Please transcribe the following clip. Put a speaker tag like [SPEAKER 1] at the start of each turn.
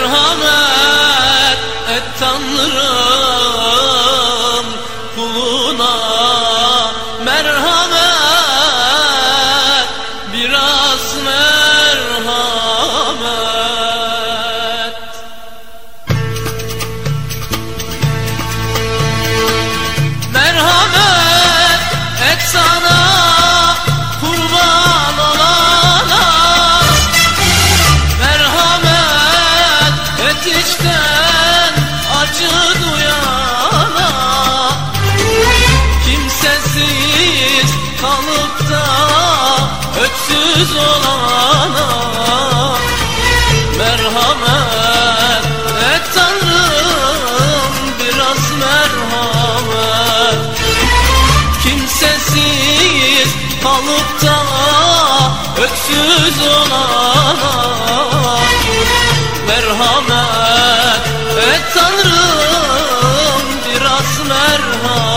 [SPEAKER 1] merhamet et Tanrım. kalıp da öksüz olana merhamet et tanrım biraz merhamet. Kimsesiz kalıp da öksüz olana merhamet et tanrım biraz merhamet.